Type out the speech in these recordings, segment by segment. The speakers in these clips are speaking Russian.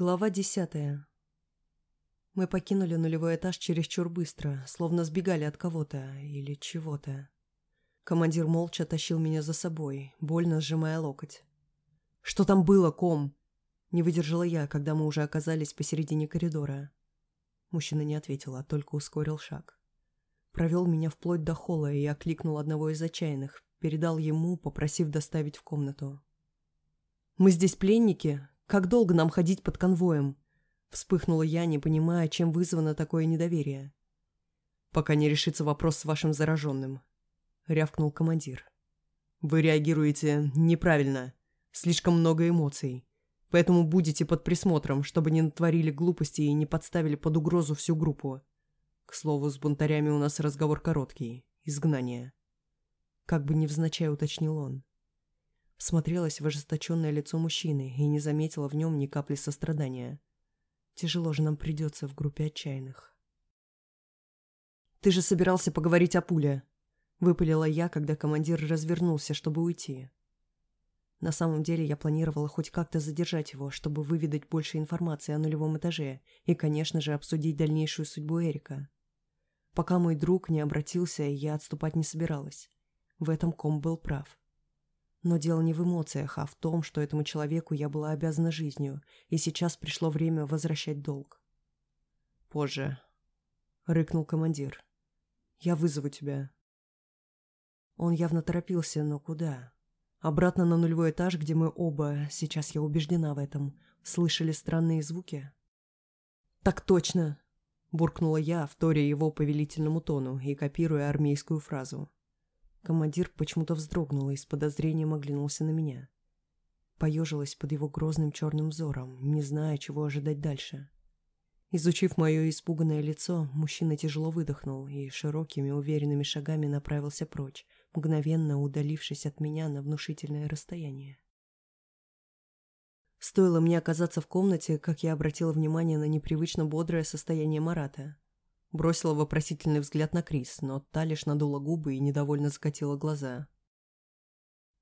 Глава десятая. Мы покинули нулевой этаж чересчур быстро, словно сбегали от кого-то или чего-то. Командир молча тащил меня за собой, больно сжимая локоть. «Что там было, ком?» Не выдержала я, когда мы уже оказались посередине коридора. Мужчина не ответил, а только ускорил шаг. Провел меня вплоть до холла и окликнул одного из отчаянных, передал ему, попросив доставить в комнату. «Мы здесь пленники? Как долго нам ходить под конвоем?» Вспыхнула я, не понимая, чем вызвано такое недоверие. «Пока не решится вопрос с вашим зараженным», — рявкнул командир. «Вы реагируете неправильно. Слишком много эмоций. Поэтому будете под присмотром, чтобы не натворили глупости и не подставили под угрозу всю группу. К слову, с бунтарями у нас разговор короткий. Изгнание». Как бы невзначай уточнил он. Смотрелась в ожесточенное лицо мужчины и не заметила в нем ни капли сострадания. Тяжело же нам придется в группе отчаянных. «Ты же собирался поговорить о пуле!» — выпалила я, когда командир развернулся, чтобы уйти. На самом деле я планировала хоть как-то задержать его, чтобы выведать больше информации о нулевом этаже и, конечно же, обсудить дальнейшую судьбу Эрика. Пока мой друг не обратился, я отступать не собиралась. В этом Ком был прав. Но дело не в эмоциях, а в том, что этому человеку я была обязана жизнью, и сейчас пришло время возвращать долг. «Позже», — рыкнул командир. «Я вызову тебя». Он явно торопился, но куда? Обратно на нулевой этаж, где мы оба, сейчас я убеждена в этом, слышали странные звуки? «Так точно!» — буркнула я, вторя его повелительному тону и копируя армейскую фразу. Командир почему-то вздрогнул и с подозрением оглянулся на меня. Поежилась под его грозным черным взором, не зная, чего ожидать дальше. Изучив мое испуганное лицо, мужчина тяжело выдохнул и широкими уверенными шагами направился прочь, мгновенно удалившись от меня на внушительное расстояние. Стоило мне оказаться в комнате, как я обратила внимание на непривычно бодрое состояние Марата. Бросила вопросительный взгляд на Крис, но та лишь надула губы и недовольно закатила глаза.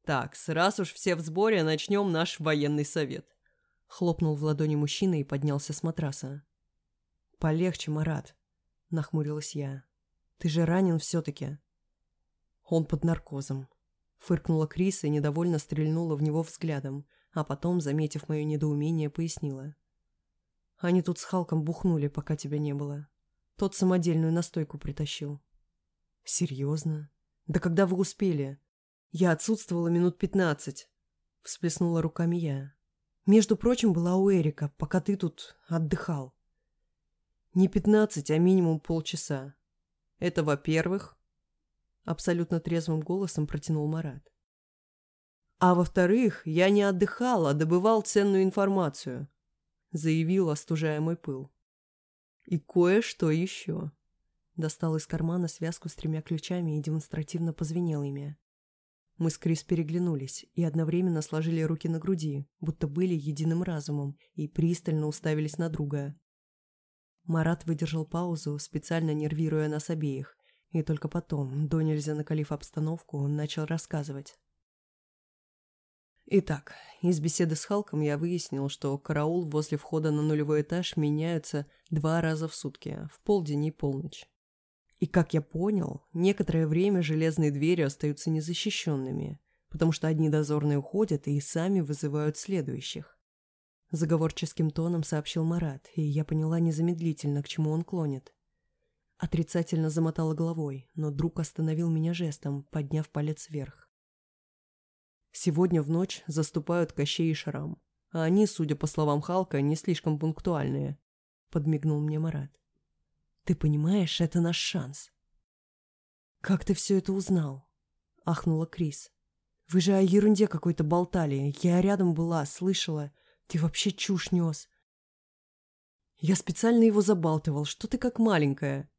«Так, раз уж все в сборе, начнем наш военный совет», — хлопнул в ладони мужчина и поднялся с матраса. «Полегче, Марат», — нахмурилась я. «Ты же ранен все-таки». «Он под наркозом», — фыркнула Крис и недовольно стрельнула в него взглядом, а потом, заметив мое недоумение, пояснила. «Они тут с Халком бухнули, пока тебя не было. Тот самодельную настойку притащил. Серьезно? Да когда вы успели? Я отсутствовала минут пятнадцать. Всплеснула руками я. Между прочим, была у Эрика, пока ты тут отдыхал. Не пятнадцать, а минимум полчаса. Это во-первых. Абсолютно трезвым голосом протянул Марат. А во-вторых, я не отдыхал, а добывал ценную информацию. Заявил, остужая мой пыл. И кое-что еще. Достал из кармана связку с тремя ключами и демонстративно позвенел ими. Мы с Крис переглянулись и одновременно сложили руки на груди, будто были единым разумом, и пристально уставились на друга. Марат выдержал паузу, специально нервируя нас обеих, и только потом, до нельзя накалив обстановку, он начал рассказывать. Итак, из беседы с Халком я выяснил, что караул возле входа на нулевой этаж меняются два раза в сутки, в полдень и полночь. И, как я понял, некоторое время железные двери остаются незащищенными, потому что одни дозорные уходят и сами вызывают следующих. Заговорческим тоном сообщил Марат, и я поняла незамедлительно, к чему он клонит. Отрицательно замотала головой, но друг остановил меня жестом, подняв палец вверх. Сегодня в ночь заступают Кощей и Шрам. А они, судя по словам Халка, не слишком пунктуальные. Подмигнул мне Марат. Ты понимаешь, это наш шанс. Как ты все это узнал? Ахнула Крис. Вы же о ерунде какой-то болтали. Я рядом была, слышала. Ты вообще чушь нес. Я специально его забалтывал. Что ты как маленькая?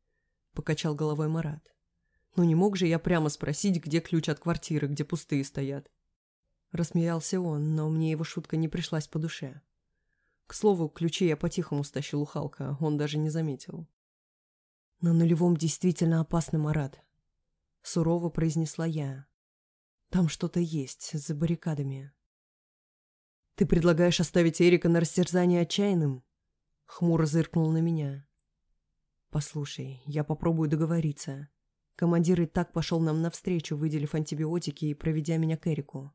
Покачал головой Марат. Ну не мог же я прямо спросить, где ключ от квартиры, где пустые стоят. Рассмеялся он, но мне его шутка не пришлась по душе. К слову, ключи я по-тихому стащил у Халка, он даже не заметил. «На нулевом действительно опасный Марат», — сурово произнесла я. «Там что-то есть, за баррикадами». «Ты предлагаешь оставить Эрика на растерзание отчаянным?» Хмуро зыркнул на меня. «Послушай, я попробую договориться. Командир и так пошел нам навстречу, выделив антибиотики и проведя меня к Эрику.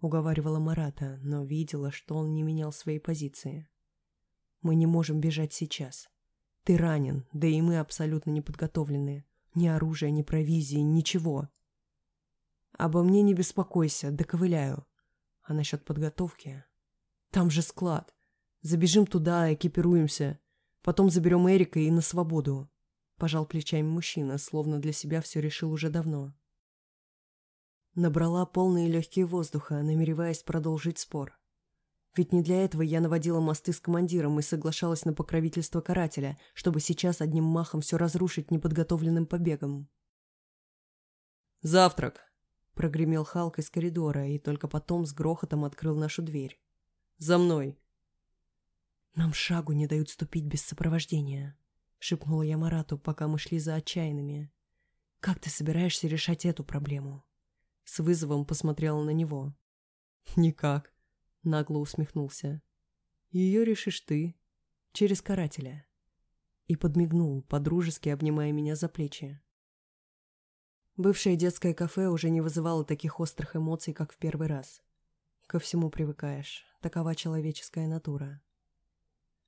Уговаривала Марата, но видела, что он не менял своей позиции. Мы не можем бежать сейчас. Ты ранен, да и мы абсолютно не подготовлены. Ни оружия, ни провизии, ничего. Обо мне не беспокойся, доковыляю. А насчет подготовки? Там же склад. Забежим туда, экипируемся. Потом заберем Эрика и на свободу. Пожал плечами мужчина, словно для себя все решил уже давно. Набрала полные легкие воздуха, намереваясь продолжить спор. Ведь не для этого я наводила мосты с командиром и соглашалась на покровительство карателя, чтобы сейчас одним махом все разрушить неподготовленным побегом. «Завтрак!» — прогремел Халк из коридора и только потом с грохотом открыл нашу дверь. «За мной!» «Нам шагу не дают ступить без сопровождения», — шепнула я Марату, пока мы шли за отчаянными. «Как ты собираешься решать эту проблему?» С вызовом посмотрела на него. «Никак», — нагло усмехнулся. «Ее решишь ты, через карателя». И подмигнул, подружески обнимая меня за плечи. Бывшее детское кафе уже не вызывало таких острых эмоций, как в первый раз. Ко всему привыкаешь. Такова человеческая натура.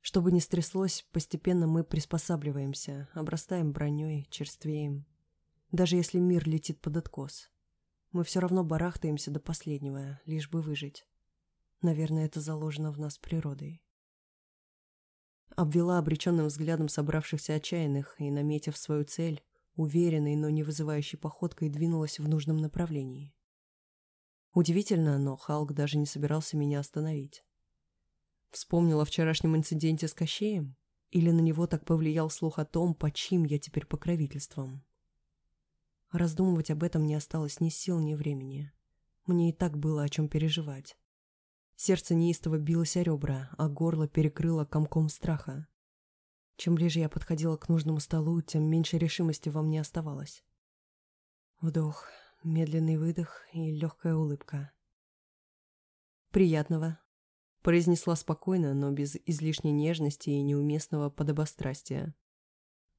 Что бы ни стряслось, постепенно мы приспосабливаемся, обрастаем броней, черствеем. Даже если мир летит под откос. Мы все равно барахтаемся до последнего, лишь бы выжить. Наверное, это заложено в нас природой. Обвела обреченным взглядом собравшихся отчаянных и, наметив свою цель, уверенной, но не вызывающей походкой двинулась в нужном направлении. Удивительно, но Халк даже не собирался меня остановить. Вспомнил о вчерашнем инциденте с Кощеем? Или на него так повлиял слух о том, под чьим я теперь покровительством? Раздумывать об этом не осталось ни сил, ни времени. Мне и так было о чем переживать. Сердце неистово билось о ребра, а горло перекрыло комком страха. Чем ближе я подходила к нужному столу, тем меньше решимости во мне оставалось. Вдох, медленный выдох и легкая улыбка. «Приятного», — произнесла спокойно, но без излишней нежности и неуместного подобострастия.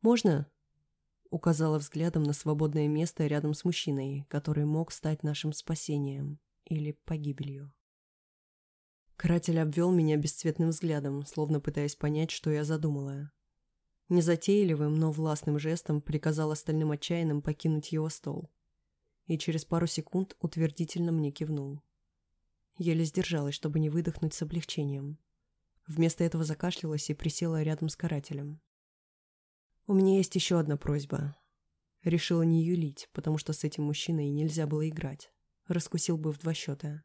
«Можно?» — указала взглядом на свободное место рядом с мужчиной, который мог стать нашим спасением или погибелью. Каратель обвел меня бесцветным взглядом, словно пытаясь понять, что я задумала. Незатейливым, но властным жестом приказал остальным отчаянным покинуть его стол. И через пару секунд утвердительно мне кивнул. Еле сдержалась, чтобы не выдохнуть с облегчением. Вместо этого закашлялась и присела рядом с карателем. «У меня есть еще одна просьба». Решила не юлить, потому что с этим мужчиной нельзя было играть. Раскусил бы в два счета.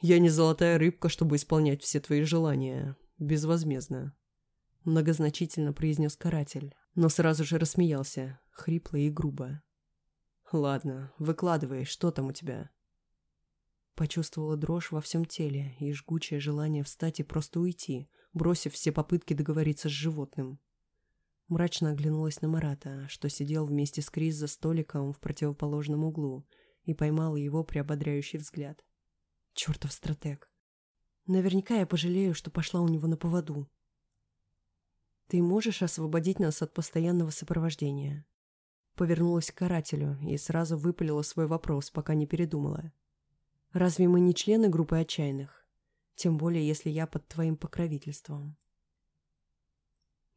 «Я не золотая рыбка, чтобы исполнять все твои желания. Безвозмездно», — многозначительно произнес каратель, но сразу же рассмеялся, хрипло и грубо. «Ладно, выкладывай, что там у тебя?» Почувствовала дрожь во всем теле и жгучее желание встать и просто уйти, бросив все попытки договориться с животным. Мрачно оглянулась на Марата, что сидел вместе с Крис за столиком в противоположном углу, и поймала его приободряющий взгляд. Чертов стратег. Наверняка я пожалею, что пошла у него на поводу. Ты можешь освободить нас от постоянного сопровождения? Повернулась к карателю и сразу выпалила свой вопрос, пока не передумала. Разве мы не члены группы отчаянных? Тем более, если я под твоим покровительством.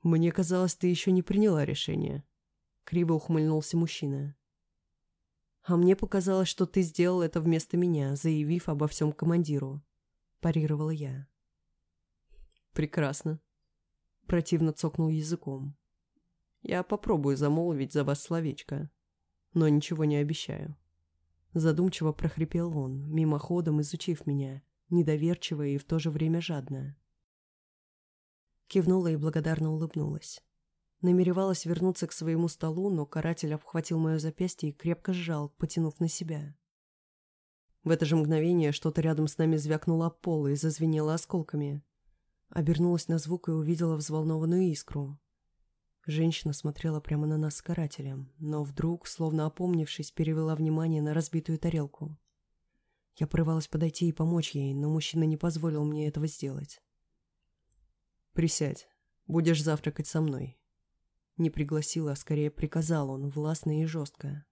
Мне казалось, ты еще не приняла решение. Криво ухмыльнулся мужчина. А мне показалось, что ты сделал это вместо меня, заявив обо всем командиру. Парировала я. Прекрасно. Противно цокнул языком. Я попробую замолвить за вас словечко, но ничего не обещаю. Задумчиво прохрипел он, мимоходом изучив меня, недоверчиво и в то же время жадно. Кивнула и благодарно улыбнулась. Намеревалась вернуться к своему столу, но каратель обхватил мое запястье и крепко сжал, потянув на себя. В это же мгновение что-то рядом с нами звякнуло об пол и зазвенело осколками. Обернулась на звук и увидела взволнованную искру. Женщина смотрела прямо на нас с карателем, но вдруг, словно опомнившись, перевела внимание на разбитую тарелку. Я порывалась подойти и помочь ей, но мужчина не позволил мне этого сделать. «Присядь. Будешь завтракать со мной». Не пригласил, а скорее приказал он, властно и жестко.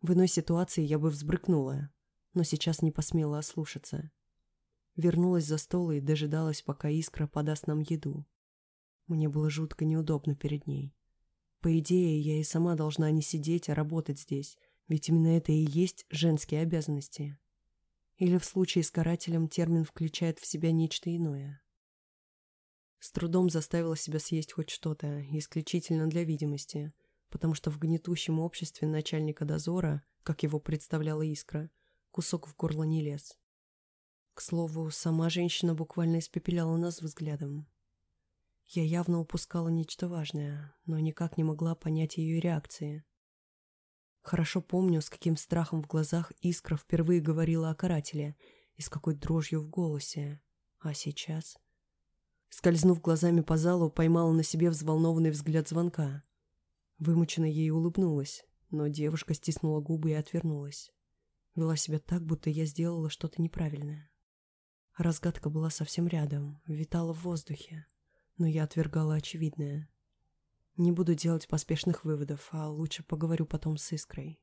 В иной ситуации я бы взбрыкнула, но сейчас не посмела ослушаться. Вернулась за стол и дожидалась, пока Искра подаст нам еду. Мне было жутко неудобно перед ней. По идее, я и сама должна не сидеть, а работать здесь, ведь именно это и есть женские обязанности. Или в случае с карателем термин включает в себя нечто иное. С трудом заставила себя съесть хоть что-то, исключительно для видимости, потому что в гнетущем обществе начальника дозора, как его представляла Искра, кусок в горло не лез. К слову, сама женщина буквально испепеляла нас взглядом. Я явно упускала нечто важное, но никак не могла понять ее реакции. Хорошо помню, с каким страхом в глазах Искра впервые говорила о карателе и с какой дрожью в голосе. А сейчас... Скользнув глазами по залу, поймала на себе взволнованный взгляд звонка. Вымученно ей улыбнулась, но девушка стиснула губы и отвернулась. Вела себя так, будто я сделала что-то неправильное. Разгадка была совсем рядом, витала в воздухе, но я отвергала очевидное. Не буду делать поспешных выводов, а лучше поговорю потом с Искрой.